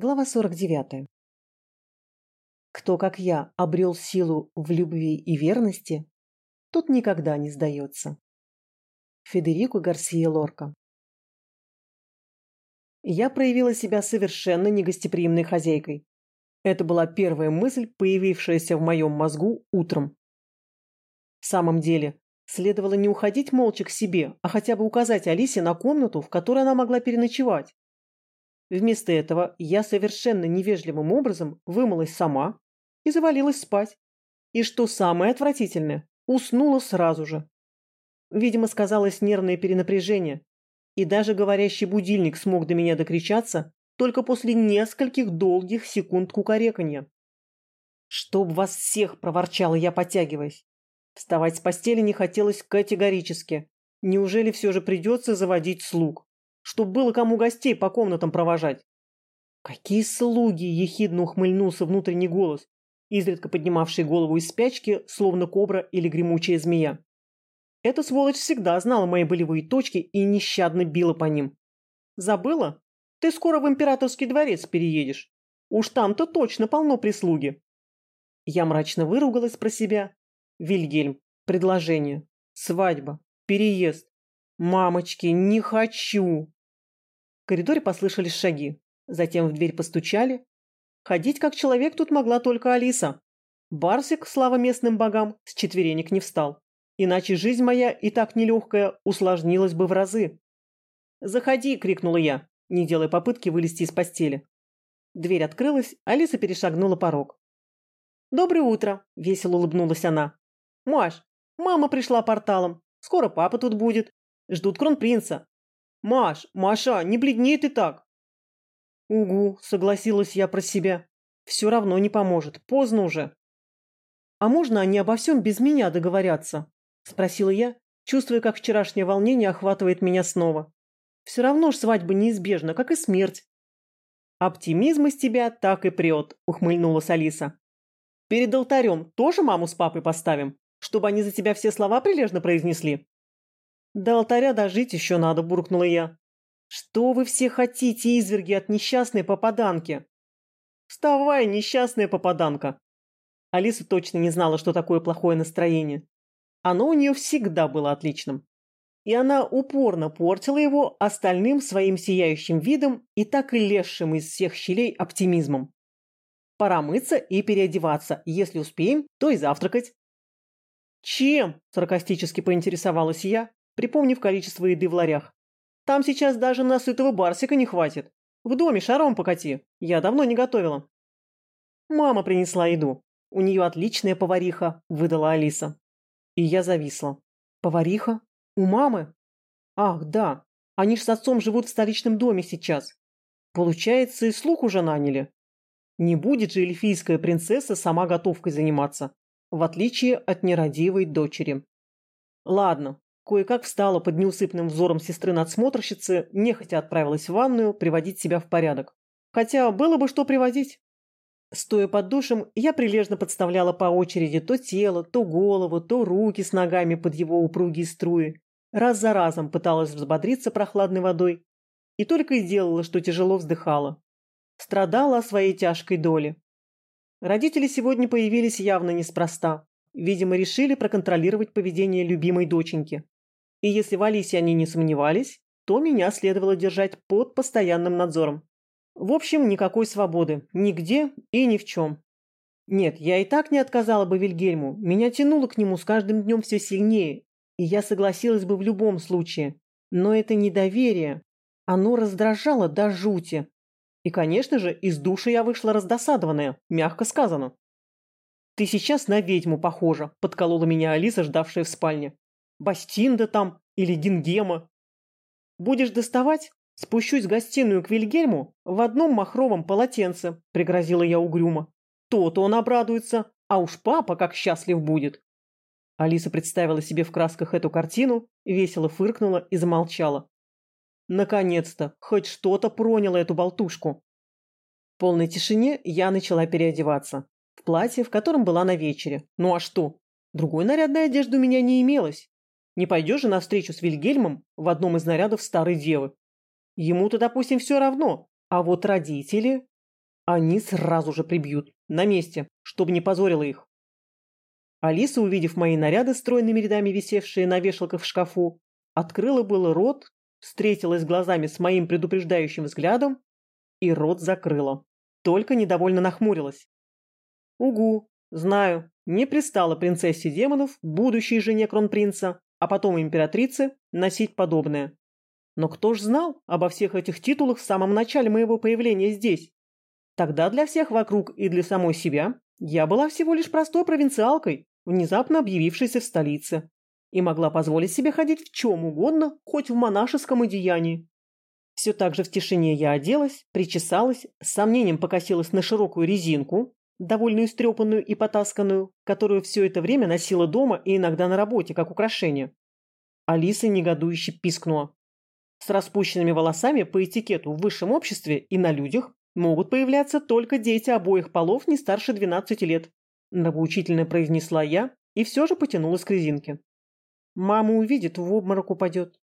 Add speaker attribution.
Speaker 1: Глава 49. Кто, как я, обрел силу в любви и верности, тот никогда не сдается. Федерико Гарсия Лорка. Я проявила себя совершенно негостеприимной хозяйкой. Это была первая мысль, появившаяся в моем мозгу утром. В самом деле, следовало не уходить молча к себе, а хотя бы указать Алисе на комнату, в которой она могла переночевать. Вместо этого я совершенно невежливым образом вымылась сама и завалилась спать. И что самое отвратительное, уснула сразу же. Видимо, сказалось нервное перенапряжение, и даже говорящий будильник смог до меня докричаться только после нескольких долгих секунд кукареканья. «Чтоб вас всех!» – проворчала я, потягиваясь. Вставать с постели не хотелось категорически. Неужели все же придется заводить слуг? Чтоб было кому гостей по комнатам провожать. Какие слуги! ехидно ухмыльнулся внутренний голос, изредка поднимавший голову из спячки, словно кобра или гремучая змея. Эта сволочь всегда знала мои болевые точки и нещадно била по ним. Забыла? Ты скоро в императорский дворец переедешь. Уж там-то точно полно прислуги. Я мрачно выругалась про себя. Вильгельм, предложение, свадьба, переезд. Мамочки, не хочу. Коридоре послышались шаги. Затем в дверь постучали. Ходить как человек тут могла только Алиса. Барсик, слава местным богам, с четверенек не встал. Иначе жизнь моя, и так нелегкая, усложнилась бы в разы. «Заходи!» – крикнула я, не делая попытки вылезти из постели. Дверь открылась, Алиса перешагнула порог. «Доброе утро!» – весело улыбнулась она. «Маш, мама пришла порталом. Скоро папа тут будет. Ждут кронпринца. «Маш, Маша, не бледней ты так!» «Угу», — согласилась я про себя. «Все равно не поможет. Поздно уже». «А можно они обо всем без меня договорятся?» — спросила я, чувствуя, как вчерашнее волнение охватывает меня снова. «Все равно ж свадьба неизбежна, как и смерть». «Оптимизм из тебя так и прет», — ухмыльнулась Алиса. «Перед алтарем тоже маму с папой поставим, чтобы они за тебя все слова прилежно произнесли?» «До алтаря дожить еще надо», – буркнула я. «Что вы все хотите, изверги, от несчастной попаданки?» «Вставай, несчастная попаданка!» Алиса точно не знала, что такое плохое настроение. Оно у нее всегда было отличным. И она упорно портила его остальным своим сияющим видом и так и лезшим из всех щелей оптимизмом. Пора мыться и переодеваться. Если успеем, то и завтракать. «Чем?» – саркастически поинтересовалась я, припомнив количество еды в ларях. «Там сейчас даже на сытого барсика не хватит. В доме шаром покати. Я давно не готовила». «Мама принесла еду. У нее отличная повариха», – выдала Алиса. И я зависла. «Повариха? У мамы? Ах, да. Они ж с отцом живут в столичном доме сейчас. Получается, и слух уже наняли. Не будет же эльфийская принцесса сама готовкой заниматься, в отличие от нерадивой дочери. Ладно, Кое-как встала под неусыпным взором сестры-надсмотрщицы, нехотя отправилась в ванную приводить себя в порядок. Хотя было бы что приводить. Стоя под душем, я прилежно подставляла по очереди то тело, то голову, то руки с ногами под его упругие струи. Раз за разом пыталась взбодриться прохладной водой и только и делала, что тяжело вздыхала. Страдала о своей тяжкой доле. Родители сегодня появились явно неспроста. Видимо, решили проконтролировать поведение любимой доченьки. И если в Алисе они не сомневались, то меня следовало держать под постоянным надзором. В общем, никакой свободы. Нигде и ни в чем. Нет, я и так не отказала бы Вильгельму. Меня тянуло к нему с каждым днем все сильнее. И я согласилась бы в любом случае. Но это недоверие. Оно раздражало до жути. И, конечно же, из души я вышла раздосадованная, мягко сказано. «Ты сейчас на ведьму похожа», – подколола меня Алиса, ждавшая в спальне. Бастинда там или Гингема. Будешь доставать? Спущусь в гостиную к Вильгельму в одном махровом полотенце, пригрозила я угрюмо. То-то он обрадуется, а уж папа как счастлив будет. Алиса представила себе в красках эту картину, весело фыркнула и замолчала. Наконец-то, хоть что-то проняло эту болтушку. В полной тишине я начала переодеваться. В платье, в котором была на вечере. Ну а что? Другой нарядной одежды у меня не имелось. Не пойдешь же навстречу с Вильгельмом в одном из нарядов старой девы. Ему-то, допустим, все равно, а вот родители... Они сразу же прибьют, на месте, чтобы не позорило их. Алиса, увидев мои наряды стройными рядами, висевшие на вешалках в шкафу, открыла было рот, встретилась глазами с моим предупреждающим взглядом и рот закрыла. Только недовольно нахмурилась. Угу, знаю, не пристала принцессе демонов, будущей жене кронпринца, а потом императрице, носить подобное. Но кто ж знал обо всех этих титулах в самом начале моего появления здесь? Тогда для всех вокруг и для самой себя я была всего лишь простой провинциалкой, внезапно объявившейся в столице, и могла позволить себе ходить в чем угодно, хоть в монашеском одеянии. Все так же в тишине я оделась, причесалась, с сомнением покосилась на широкую резинку, довольно истрепанную и потасканную, которую все это время носила дома и иногда на работе, как украшение. Алиса негодующе пискнула. С распущенными волосами по этикету в высшем обществе и на людях могут появляться только дети обоих полов не старше 12 лет. Нравоучительно произнесла я и все же потянулась к резинке. Мама увидит, в обморок упадет.